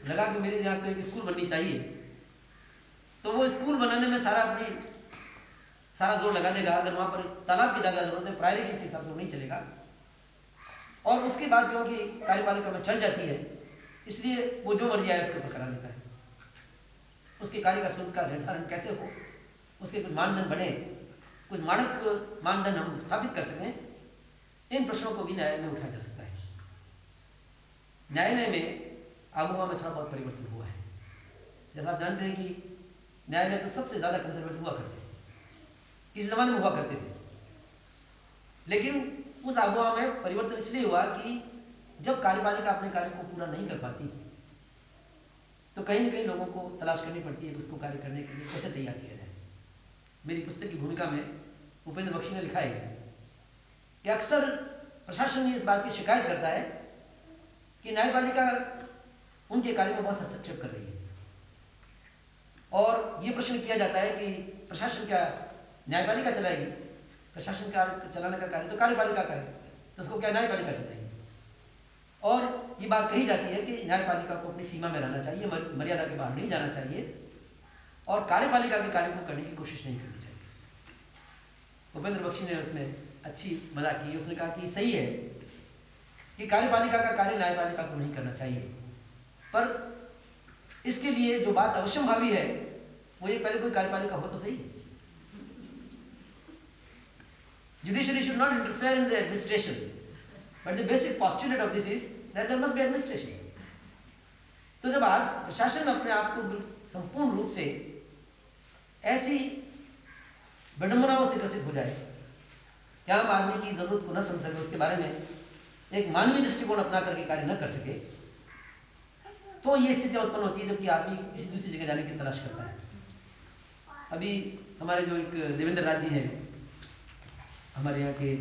लगा कि मेरे यहाँ तो एक स्कूल बननी चाहिए तो वो स्कूल बनाने में सारा अपनी सारा ज़ोर लगा देगा, अगर वहाँ पर तालाब की ज़्यादा ज़रूरत है प्रायोरिटीज के हिसाब से वो नहीं चलेगा। और उसके बाद क्योंकि कार्यपालिका में चल जाती है, इसलिए वो जो मर्ज़ी आए उसके ऊपर करा लेता है। उसके कार्य का स्वरूप का निर्धारण कैसे हो, उसके कुछ मानदंड बने, कुछ मानक मानदंड हम स्थापित कर सकें, इन प्रश्नों को भी न्यायालय में उठाया जा सकता है। न्यायालय में आबोहवा में थोड़ा बहुत परिवर्तन हुआ है। जैसा आप जानते हैं कि न्यायालय तो सबसे ज़्यादा कंजर्वेटिव हुआ करते किसी ज़माने में हुआ करते थे। लेकिन उस आबोहवा में परिवर्तन इसलिए हुआ कि जब कार्यपालिका अपने कार्य को पूरा नहीं कर पाती तो कहीं ना कहीं लोगों को तलाश करनी पड़ती है उसको कार्य करने के लिए कैसे तैयार किया जाए। मेरी पुस्तक की भूमिका में उपेंद्र बख्शी ने लिखा है कि अक्सर प्रशासन इस बात की शिकायत करता है कि न्यायपालिका उनके कार्य में बहुत हस्तक्षेप कर रही है। और ये प्रश्न किया जाता है कि प्रशासन क्या न्यायपालिका चलाएगी, प्रशासन का चलाने का कार्य तो कार्यपालिका का है तो उसको क्या न्यायपालिका चलाएगी? और ये बात कही जाती है कि न्यायपालिका को अपनी सीमा में रहना चाहिए मर्यादा के बाहर नहीं जाना चाहिए, और कार्यपालिका के कार्य को करने की कोशिश नहीं करनी चाहिए। भूपेंद्र बख्शी ने उसमें अच्छी मज़ाक की, उसने कहा कि सही है कि कार्यपालिका का कार्य न्यायपालिका को नहीं करना चाहिए। पर इसके लिए जो बात अवश्यम भावी है, वो ये पहले कोई कार्यपालिका हो तो सही। Judiciary should not interfere in the administration. But the basic postulate of this is that there must be administration. तो जब आज प्रशासन अपने आप को संपूर्ण रूप से ऐसी विडंबनाओं से ग्रसित हो जाए कि आम आदमी की ज़रूरत को न समझ सके, उसके बारे में एक मानवीय दृष्टिकोण अपना करके कार्य न कर सके तो ये स्थितियाँ उत्पन्न होती है जबकि आदमी किसी दूसरी जगह जाने की तलाश करता है अभी हमारे जो एक देवेंद्र राज जी हैं हमारे यहाँ के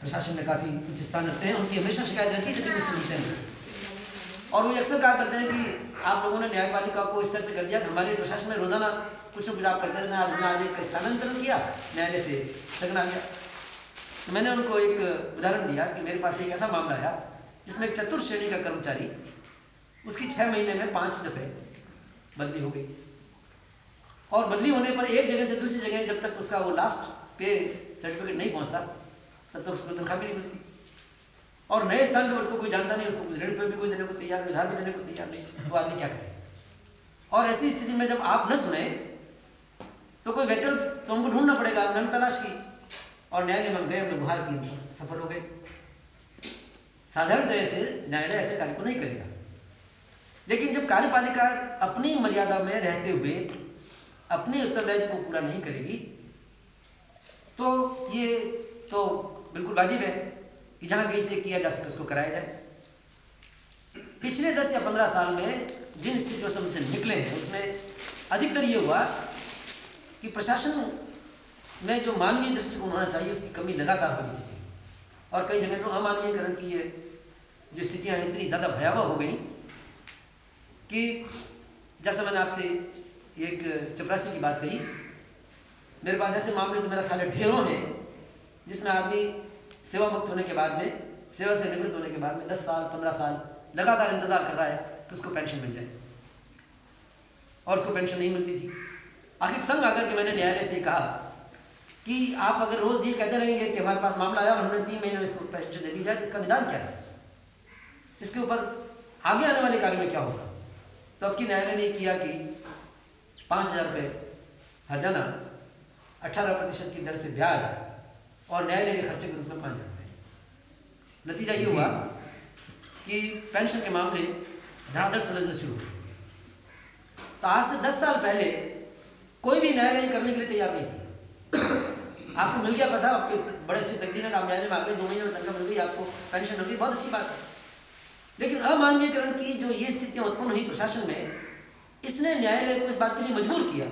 प्रशासन में काफ़ी उच्च स्थान रखते हैं, उनकी हमेशा शिकायत रहती है भी मिलते हैं। और वो अक्सर कहा करते हैं कि आप लोगों ने न्यायपालिका को इस तरह से कर दिया, हमारे प्रशासन में रोज़ाना कुछ न कुछ आप करते रहते हैं आज एक स्थानांतरण किया, न्यायालय से लगना गया तो मैंने उनको एक उदाहरण दिया कि मेरे पास एक ऐसा मामला आया, जिसमें एक चतुर्थ श्रेणी का कर्मचारी, उसकी छः महीने में पाँच दफे बदली हो गई। और बदली होने पर एक जगह से दूसरी जगह जब तक उसका वो लास्ट पे सर्टिफिकेट नहीं पहुँचता, तब तक उसको तनख्वाह भी नहीं मिलती। और नए स्थान पर उसको कोई जानता नहीं, उसको ऋण पे भी कोई देने को तैयार नहीं उधार भी देने को तैयार नहीं तो आदमी क्या करे? और ऐसी स्थिति में जब आप न सुने तो कोई वैकल्प तो हमको ढूंढना पड़ेगा, हमने तलाश की, और न्यायालय में गए, हमने गुहार की, सफल हो गए। साधारणतः से न्यायालय ऐसे कार्य को नहीं करेगा। लेकिन जब कार्यपालिका अपनी मर्यादा में रहते हुए अपने उत्तरदायित्व को पूरा नहीं करेगी तो ये तो बिल्कुल वाजिब है कि जहाँ कहीं से किया जा सके उसको कराया जाए। पिछले दस या पंद्रह साल में जिन स्थितियों से हमसे निकले हैं, उसमें अधिकतर ये हुआ कि प्रशासन में जो मानवीय दृष्टिकोण होना चाहिए, उसकी कमी लगातार होती थी। और कई जगह तो अमानवीयकरण की ये जो स्थितियाँ इतनी ज़्यादा भयावह हो गई कि जैसा मैंने आपसे एक चपरासी की बात कही मेरे पास ऐसे मामले तो मेरा ख्याल है ढेरों हैं, जिसमें आदमी सेवा मुक्त होने के बाद में, सेवा से निवृत्त होने के बाद में दस साल, पंद्रह साल लगातार इंतज़ार कर रहा है कि उसको पेंशन मिल जाए। और उसको पेंशन नहीं मिलती थी। आखिर तंग आकर के मैंने न्यायालय से कहा कि आप अगर रोज ये कहते रहेंगे कि हमारे पास मामला आया और हमने तीन महीने में इसको पेंशन दे दी जाए तो इसका निदान क्या है? इसके ऊपर आगे आने वाले कार्य में क्या होगा? तो अब की न्यायालय ने किया कि पाँच हज़ार रुपये हरजाना अठारह प्रतिशत की दर से ब्याज और न्यायालय के खर्चे के रूप में पाँच हज़ार नतीजा ये हुआ कि पेंशन के मामले धड़ाधड़ सुलझने शुरू हुए तो आज से दस साल पहले कोई भी न्यायालय करने के लिए तैयार नहीं थी। आपको मिल गया पैसा, आपके बड़े अच्छे तकदीर है आप न्यायालय में आ गए, दो महीने में तनख्वाह मिल गई, आपको पेंशन मिल गई बहुत अच्छी बात है। लेकिन अमानवीयकरण की जो ये स्थितियाँ उत्पन्न हुई प्रशासन में, इसने न्यायालय को इस बात के लिए मजबूर किया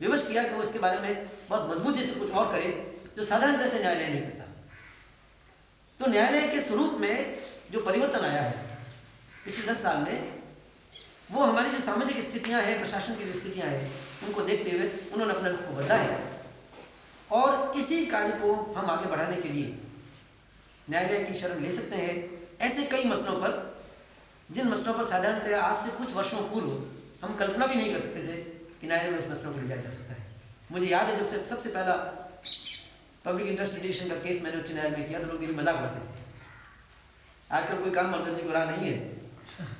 विवश किया कि वो इसके बारे में बहुत मजबूती से कुछ और करे, जो साधारणतः से न्यायालय नहीं करता। तो न्यायालय के स्वरूप में जो परिवर्तन आया है, पिछले दस साल में, वो हमारी जो सामाजिक स्थितियाँ हैं, प्रशासन की जो स्थितियाँ हैं, उनको देखते हुए उन्होंने अपने रुख को बदला है। और इसी कार्य को हम आगे बढ़ाने के लिए न्यायालय की शरण ले सकते हैं, ऐसे कई मसलों पर, जिन मसलों पर साधारणतः आज से कुछ वर्षों पूर्व हम कल्पना भी नहीं कर सकते थे न्यायालय में इस मसलों को लिया जा सकता है। मुझे याद है जब से, सबसे पहला पब्लिक इंटरेस्ट लिटिगेशन का केस मैंने उच्च न्यायालय में किया तो लोग मेरी मज़ाक उड़ाते थे। आजकल कोई काम मरकजी को रहा नहीं है,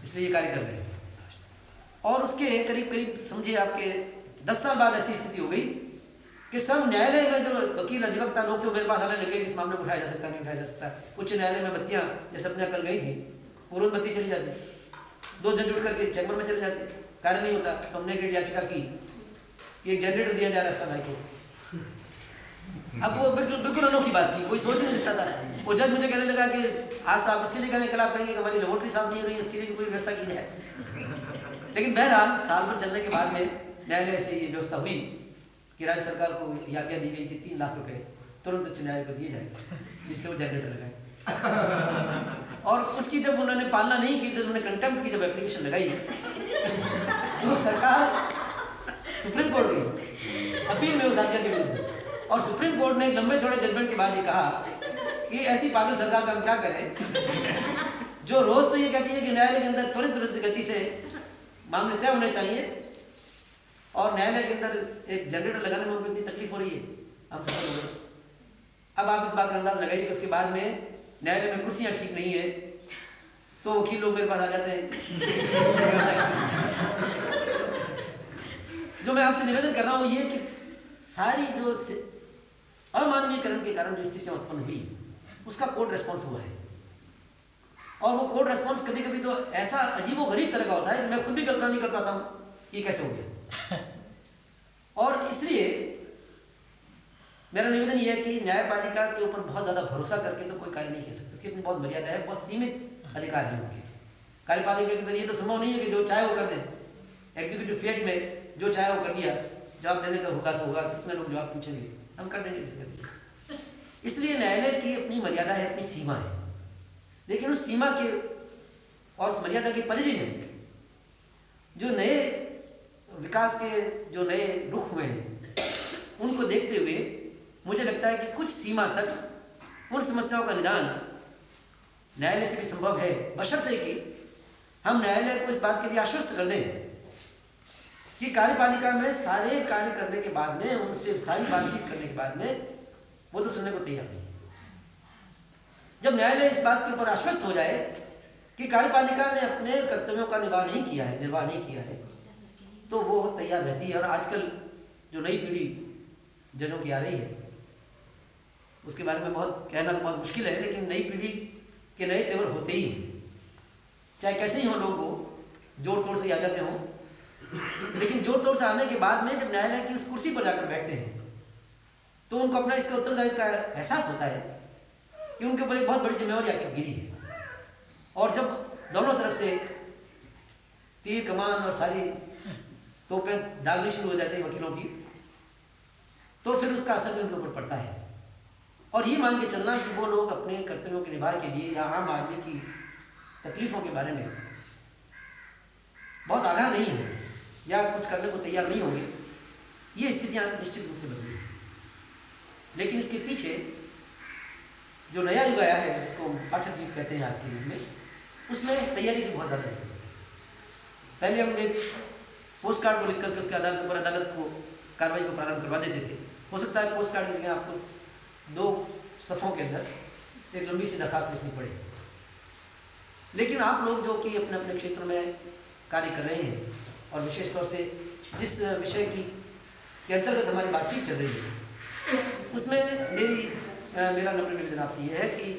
इसलिए ये कार्य कर रहे हैं। और उसके करीब करीब समझिए आपके दस साल बाद ऐसी स्थिति हो गई कि सब न्यायालय में जो वकील, अधिवक्ता लोग थे मेरे पास आने लगे कि इस मामले को उठाया जा सकता नहीं उठाया जा सकता, उच्च न्यायालय में बत्तियाँ जैसे अपने कल गई थी, वो रोज बत्ती चली जाती। दो जज उठ करके चैम्बर में चले जाते, कार्य नहीं होता तो हमने एक याचिका की एक जनरेटर दिया जा रहा था भाई को। अब वो बिल्कुल बिल्कुल अनोखी बात थी, कोई सोच नहीं सकता था। वो जज मुझे कहने लगा कि आज साहब इसके लिए कहने कल आप कहेंगे हमारी लेबोरेटरी साहब नहीं हो रही, इसके लिए कोई व्यवस्था की जाए। लेकिन बहरहाल, साल भर चलने के बाद में न्यायालय से ये व्यवस्था हुई कि राज्य सरकार को आज्ञा दी गई कि तीन लाख रुपए तुरंत उच्च न्यायालय को दिए जाए जिससे वो जनरेटर लगाए। और उसकी जब उन्होंने पालना नहीं की तो उन्होंने कंटेम्प्ट की जब एप्लीकेशन लगाई तो सरकार सुप्रीम कोर्ट गई। अपील में उस आज्ञा के विरुद्ध और सुप्रीम कोर्ट ने एक लंबे छोड़े जजमेंट के बाद ये कहा कि ऐसी पागल सरकार का हम क्या करें? जो रोज तो ये कहती है कि न्यायालय के अंदर त्वरित गति से मामले तय होने चाहिए और न्यायालय के अंदर एक जनरेटर लगाने में उनको इतनी तकलीफ़ हो रही है। हम गए अब आप इस बात का अंदाज लगाइए उसके बाद में न्यायालय में कुर्सियाँ ठीक नहीं है तो वकील लोग मेरे पास आ जाते हैं। जो मैं आपसे निवेदन कर रहा हूँ ये कि सारी जो अमानवीयकरण के कारण जो स्थितियाँ उत्पन्न हुई उसका कोर्ट रेस्पॉन्स हुआ है। और वो कोर्ट रेस्पॉन्स कभी कभी तो ऐसा अजीब गरीब तरह का होता है कि मैं खुद भी कल्पना नहीं कर पाता हूँ कि कैसे हो गया। और इसलिए मेरा निवेदन यह है कि न्यायपालिका के ऊपर बहुत ज़्यादा भरोसा करके तो कोई कार्य नहीं कर सकता। उसकी अपनी बहुत मर्यादा है बहुत सीमित अधिकार है उनके। कार्यपालिका के ज़रिए तो संभव नहीं है कि जो चाहे वो कर दें। एग्जीक्यूटिव फेट में जो चाहे वो कर दिया। जवाब देने का होगा होगा। कितने लोग जवाब पूछेंगे? हम कर देंगे इसलिए न्यायालय की अपनी मर्यादा है, अपनी सीमा है। लेकिन उस सीमा के और उस मर्यादा के परिधि में जो नए विकास के जो नए रुख हुए हैं, उनको देखते हुए मुझे लगता है कि कुछ सीमा तक उन समस्याओं का निदान न्यायालय से भी संभव है। बशर्ते कि हम न्यायालय को इस बात के लिए आश्वस्त कर दें कि कार्यपालिका में सारे कार्य करने के बाद में, उनसे सारी बातचीत करने के बाद में, वो तो सुनने को तैयार नहीं जब न्यायालय इस बात के ऊपर आश्वस्त हो जाए कि कार्यपालिका ने अपने कर्तव्यों का निर्वाह नहीं किया है, निर्वाह नहीं किया है तो वो तैयार रहती है। और आजकल जो नई पीढ़ी जजों की आ रही है, उसके बारे में बहुत कहना तो बहुत मुश्किल है, लेकिन नई पीढ़ी के नए तेवर होते ही हैं। चाहे कैसे ही हों लोग वो जोड़ तोड़ से आ जाते हों लेकिन ज़ोर तोड़ से आने के बाद में जब न्यायालय की उस कुर्सी पर जाकर बैठते हैं तो उनको अपना इसका उत्तरदायित्व का एहसास होता है कि उनके ऊपर एक बहुत बड़ी जिम्मेवारी आकर गिरी है। और जब दोनों तरफ़ से तीर, कमान और सारी तोपें दागनी शुरू हो जाती है वकीलों की तो फिर उसका असर भी उनके ऊपर पड़ता है। और ये मान के चलना कि वो लोग अपने कर्तव्यों के निभा के लिए या आम आदमी की तकलीफों के बारे में बहुत आगाह नहीं है। या कुछ करने को तैयार नहीं होंगे। ये स्थितियाँ निश्चित रूप से बदली लेकिन इसके पीछे जो नया युग आया है, जिसको पाठक कहते हैं आज के युग में, उसमें तैयारी की बहुत ज़्यादा है पहले हम एक पोस्ट कार्ड को लिख करके उसके आधार पर अदालत को कार्रवाई को प्रारंभ करवा देते थे। हो सकता है पोस्ट कार्ड की जगह आपको दो सफ़ों के अंदर एक लंबी सी दरखास्त लिखनी पड़े। लेकिन आप लोग जो कि अपने अपने क्षेत्र में कार्य कर रहे हैं और विशेष तौर से जिस विषय की, के अंतर्गत हमारी बातचीत चल रही है, उसमें मेरी मेरा नम्र निवेदन आपसे ये है कि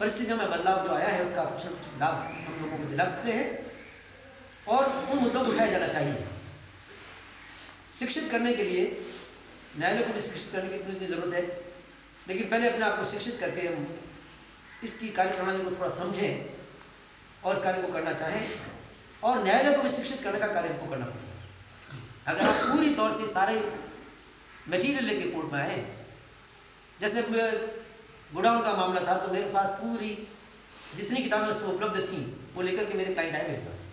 परिस्थितियों में बदलाव जो आया है, उसका कुछ लाभ हम लोगों को दिला सकते हैं और उन मुद्दों को उठाया जाना चाहिए। शिक्षित करने के लिए, न्यायालय को भी शिक्षित करने की इतनी ज़रूरत है, लेकिन पहले अपने आप को शिक्षित करके हम इसकी कार्यप्रणाली को थोड़ा समझें। और इस कार्य को करना चाहें, और न्यायालय को भी शिक्षित करने का कार्य हमको करना पड़ेगा। अगर आप पूरी तौर से सारे मटीरियल लेके कोर्ट में आए, जैसे गुडाउन का मामला था तो मेरे पास पूरी जितनी किताबें उसमें उपलब्ध थी, वो लेकर के मेरे क्लाइंट आए मेरे पास।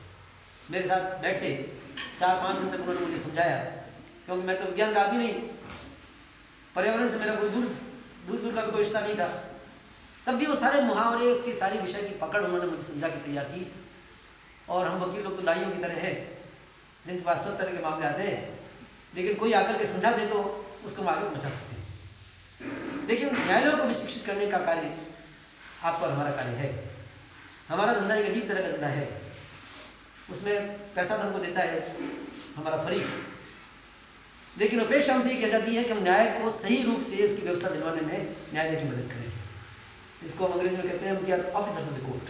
मेरे साथ बैठे, चार पाँच दिन तक उन्होंने मुझे समझाया, क्योंकि मैं तो विज्ञान का आदमी नहीं, पर्यावरण से मेरा कोई दूर दूर दूर का कोई रिश्ता नहीं था। तब भी वो सारे मुहावरे, उसकी सारी विषय की पकड़ उन्होंने मुझे समझा के तैयार की। और हम वकील लोग तो दाइयों की तरह हैं, जिनके पास सब तरह के मामले आते हैं। लेकिन कोई आकर के समझा दे तो उसको हम आगे पहुँचा सकते हैं। लेकिन न्यायालयों को भी शिक्षित करने का कार्य आपका और हमारा कार्य है। हमारा धंधा एक अजीब तरह का धंधा है। उसमें पैसा तो हमको देता है, हमारा फरीक लेकिन अपेक्षा हमसे ये कह जाती है कि हम न्याय को सही रूप से उसकी व्यवस्था दिलवाने में न्यायालय की मदद करें। इसको हम अंग्रेज़ी में कहते हैं we are officers of the court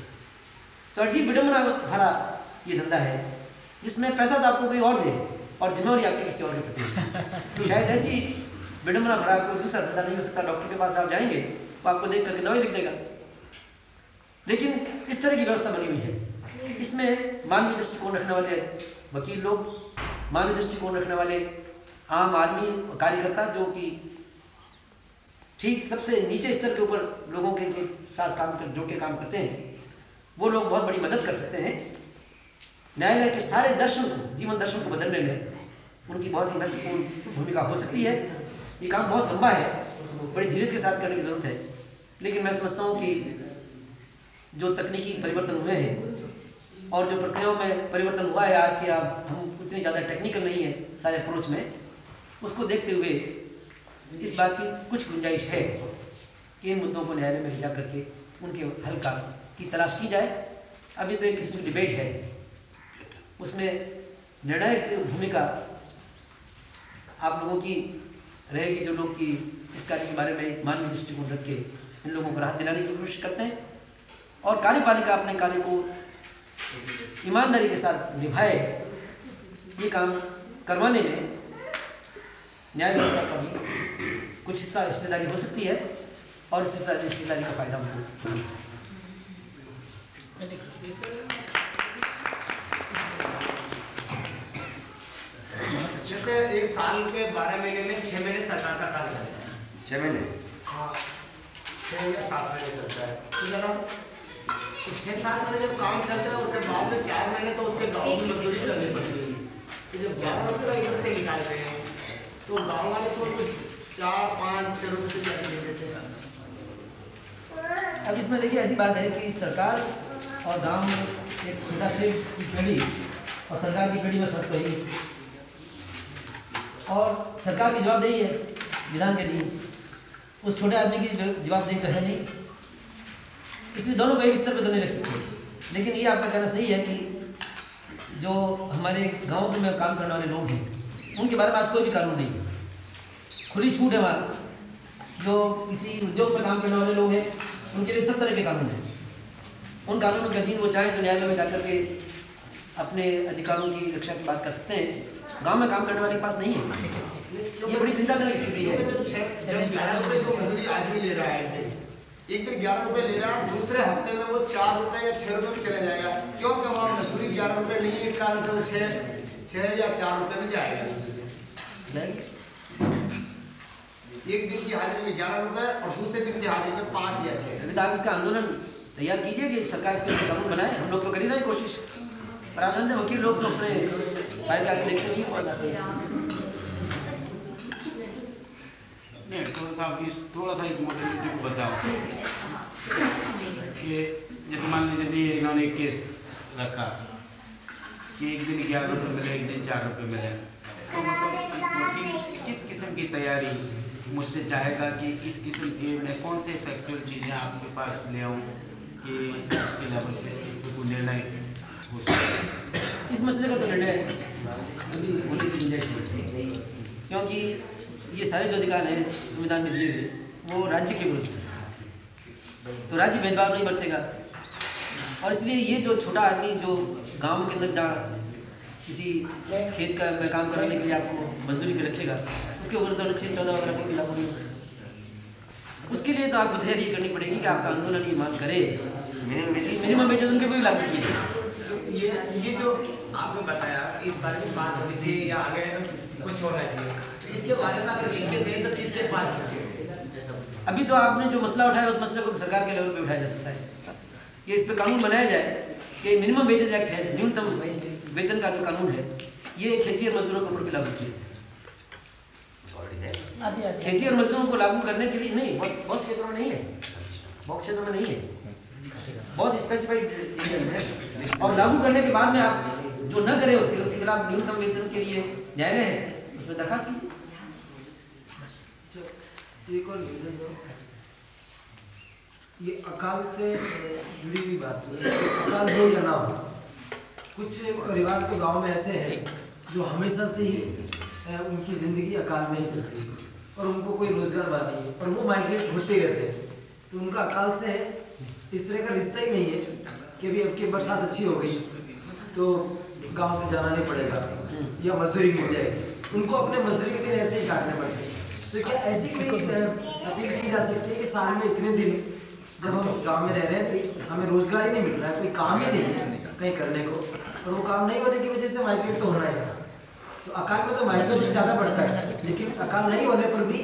तो अजीब विडम्बना भरा ये धंधा है, जिसमें पैसा तो आपको कोई और दे, और जिम्मेवारी आपकी किसी और के प्रति तो शायद ऐसी विडम्बना भरा कोई दूसरा धंधा नहीं हो सकता डॉक्टर के पास आप जाएँगे, वो आपको देख करके दवाई लिख देगा। लेकिन इस तरह की व्यवस्था बनी हुई है। इसमें मानवीय दृष्टिकोण रखने वाले वकील लोग, मानवीय दृष्टिकोण रखने वाले आम आदमी कार्यकर्ता, जो कि ठीक सबसे नीचे स्तर के ऊपर लोगों के, साथ काम कर जुड़ के काम करते हैं। वो लोग बहुत बड़ी मदद कर सकते हैं। न्यायालय के सारे दर्शन को जीवन दर्शन को बदलने में उनकी बहुत ही महत्वपूर्ण भूमिका हो सकती है। ये काम बहुत लंबा है बड़ी धीरे के साथ करने की ज़रूरत है। लेकिन मैं समझता हूँ कि जो तकनीकी परिवर्तन हुए हैं और जो प्रक्रियाओं में परिवर्तन हुआ है आज के आप हम उतनी ज़्यादा टेक्निकल नहीं है सारे अप्रोच में उसको देखते हुए इस बात की कुछ गुंजाइश है। कि इन मुद्दों को न्यायालय में ले जा करके उनके हल का की तलाश की जाए। अभी तो एक किस्म की डिबेट है। उसमें निर्णायक भूमिका आप लोगों की रहेगी जो लोग की इस कार्य के बारे में मानवीय दृष्टिकोण रख के इन लोगों को राहत दिलाने की कोशिश करते हैं। और कार्यपालिका अपने कार्य को ईमानदारी के साथ निभाए। ये काम करवाने में न्याय व्यवस्था का भी कुछ हिस्सा हिस्सेदारी हो सकती है और इस हिस्सा हिस्सेदारी का फ़ायदा हमको जैसे एक साल के बारह महीने में छह महीने सरकार का कार्य है। छः महीने? हाँ छह या सात महीने चलता है। तो तो छह सात महीने जब काम चलता है उसके बाद में चार महीने तो उसके गाँव में मजदूरी करनी पड़ती है। तो जब ग्यारह रुपये इधर से निकालते हैं तो गाँव वाले तो चार, पाँच छः रुपये से देते हैं अब इसमें देखिए, ऐसी बात है कि सरकार और गाँव में एक छोटा से पेड़ी और सरकार की पेड़ी में फ़र्क पड़ी ही और सरकार की जवाबदेही है, विधान के दिन उस छोटे आदमी की जवाबदेही तो है नहीं। इसलिए दोनों को एक स्तर पर तो नहीं रख सकते। लेकिन ये आपका कहना सही है कि जो हमारे गाँव में काम करने वाले लोग हैं उनके बारे में आज कोई भी कानून नहीं है। खुली छूट है हमारा जो किसी उद्योग में काम करने वाले लोग हैं, उनके लिए सब तरह के कानून हैं। उन कानूनों के अधीन वो चाहें तो न्यायालय में जाकर के अपने अधिकारों की रक्षा की बात कर सकते हैं। गाँव में काम करने वाले के पास नहीं है। ये बड़ी चिंताजनक स्थिति है। एक दिन ग्यारह रुपए ले रहा है, दूसरे हफ़्ते में वो चार रुपए या छह रुपए चले जाएगा। क्यों कि वहाँ मजदूरी ग्यारह रुपए नहीं है, इस कारण से वो छह छह या चार रुपए में जाएगा। एक दिन की हाजिरी में ग्यारह रुपए और दूसरे दिन की हाजिरी में पाँच या छह। अभी आप इसका आंदोलन तैयार कीजिए कि सरकार इस पर कानून बनाए। हम लोग तो कर ही रहे हैं कोशिश। पर आप जानते वकील लोग तो अपने फ़ाइल करके देखते नहीं पड़ता नहीं थोड़ा सा इस थोड़ा सा इस मोडलिटी को बताओ। कि जैसे मान लीजिए इन्होंने केस रखा। कि एक दिन ग्यारह रुपये मिले एक दिन चार रुपये मिले। तो मतलब किस किस्म की तैयारी? मुझसे चाहेगा कि इस किस्म के मैं कौन से फैक्चुअल चीज़ें आपके पास ले आऊँ कि इसके लेवल पे कोई निर्णय हो सके। इस मसले का तो निर्णय अभी होने की गुंजाइश क्योंकि ये सारे जो अधिकार हैं संविधान में दिए हुए वो राज्य के विरुद्ध तो राज्य भेदभाव नहीं बरतेगा। और इसलिए ये जो छोटा आदमी जो गाँव के अंदर जा किसी खेत का में काम कराने के लिए आपको मजदूरी पे रखेगा उसके ऊपर तो अनुच्छेद चौदह वगैरह कोई लागू नहीं उसके लिए तो आपको तैयारी ये करनी पड़ेगी कि आपका आंदोलन ये मांग करे। मिनिमम वेजेस उनके कोई लागू किए ये ये जो आपने बताया इस बारे में बात होनी चाहिए या आगे कुछ होना चाहिए इसके बारे में अगर लिख के दें तो किसके पास रखें? अभी तो आपने जो मसला उठाया उस मसले को तो सरकार के लेवल पे उठाया जा सकता है। कि इस पर कानून बनाया जाए कि मिनिमम वेजेस एक्ट है न्यूनतम वेतन का जो कानून है ये खेती और मजदूरों के ऊपर भी लागू किया जाए। खेती और मजदूरों को लागू करने के लिए नहीं बहुत बहुत क्षेत्रों में नहीं है। बहुत क्षेत्रों में नहीं है। बहुत स्पेसिफाइड है। और लागू करने के बाद में आप जो न करें उसके उसके खिलाफ न्यूनतम वेतन के लिए न्यायालय है उसमें दरखास्त कीजिए एक और निवेदन दो ये अकाल से जुड़ी हुई बात है अकाल हो या ना हो। कुछ परिवार तो गाँव में ऐसे हैं जो हमेशा से ही उनकी ज़िंदगी अकाल में ही चलती है और उनको कोई रोज़गार बात नहीं है और वो माइग्रेट होते रहते हैं। तो उनका अकाल से इस तरह का रिश्ता ही नहीं है कि अभी अब की बरसात अच्छी हो गई तो गाँव से जाना नहीं पड़ेगा या मजदूरी मिल जाएगी उनको अपने मजदूरी के दिन ऐसे ही काटने पड़ते हैं। तो क्या ऐसी कोई अपील की जा सकती है कि साल में इतने दिन जब हम उस गाँव में रह रहे हैं तो हमें रोज़गार ही नहीं मिल रहा है कोई काम ही नहीं है कहीं करने को। और वो काम नहीं होने की वजह से माइग्रेट तो होना है तो अकाल में तो माइग्रेशन ज़्यादा बढ़ता है लेकिन अकाल नहीं होने पर भी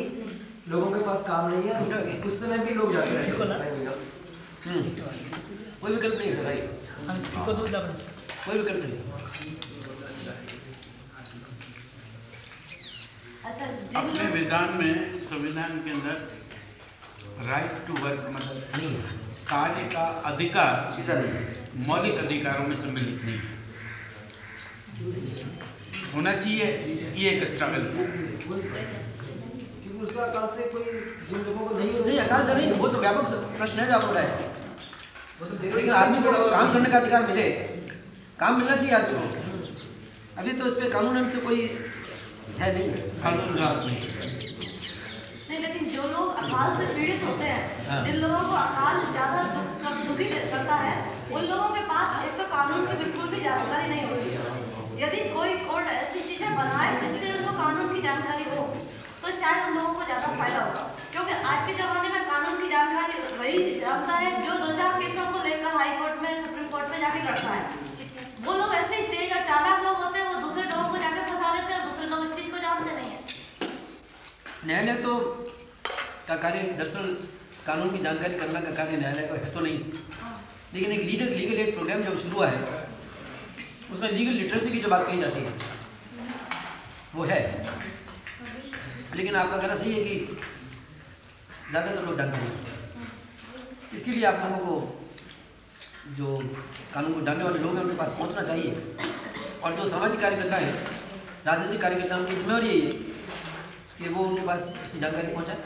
लोगों के पास काम नहीं है उस समय भी लोग जाते हैं। हम्म। कोई विकल्प नहीं है सर कोई विकल्प नहीं अपने विधान में संविधान के अंदर राइट टू वर्क मतलब नहीं है। कार्य का अधिकार मौलिक अधिकारों में सम्मिलित नहीं। है होना चाहिए ये एक स्ट्रगल है क्योंकि उसका अकाल से कोई जिन लोगों को नहीं नहीं नहीं वो तो व्यापक प्रश्न है जो वो तो देखो लेकिन आदमी को काम करने का अधिकार मिले। काम मिलना चाहिए आदमी को। अभी तो इस पे कानून से कोई है नहीं। कानून राज नहीं नहीं लेकिन जो लोग अकाल से पीड़ित होते हैं। हाँ। जिन लोगों को अकाल ज़्यादा दुख दुखी करता है उन लोगों के पास एक तो कानून की बिल्कुल भी जानकारी नहीं होती। यदि कोई कोर्ट ऐसी चीज़ें बनाए जिससे उनको कानून की जानकारी हो तो शायद उन लोगों को ज़्यादा फ़ायदा होगा। क्योंकि आज के जमाने में कानून की जानकारी वही जानता है जो दो चार केसों को लेकर हाई कोर्ट में सुप्रीम कोर्ट में जाके लड़ता है। वो लोग ऐसे ही तेज और चालाक लोग होते हैं वो दूसरे लोगों को जाके फंसा देते हैं दूसरे लोग इस चीज़ को जानते नहीं है। न्यायालय तो का कार्य दरअसल कानून की जानकारी करना का कार्य न्यायालय का है तो नहीं। लेकिन एक लीडर लीगल एड प्रोग्राम जब शुरू हुआ है उसमें लीगल लिटरेसी की जो बात कही जाती है वो है। लेकिन आपका कहना सही है कि ज़्यादातर लोग जानते नहीं इसके लिए आप लोगों को जो कानून को जानने वाले लोग हैं उनके पास पहुँचना चाहिए। और जो सामाजिक कार्यकर्ता हैं राजनीतिक कार्यकर्ता उनकी जिम्मेवारी है कि वो उनके पास इसकी जानकारी पहुँचाए।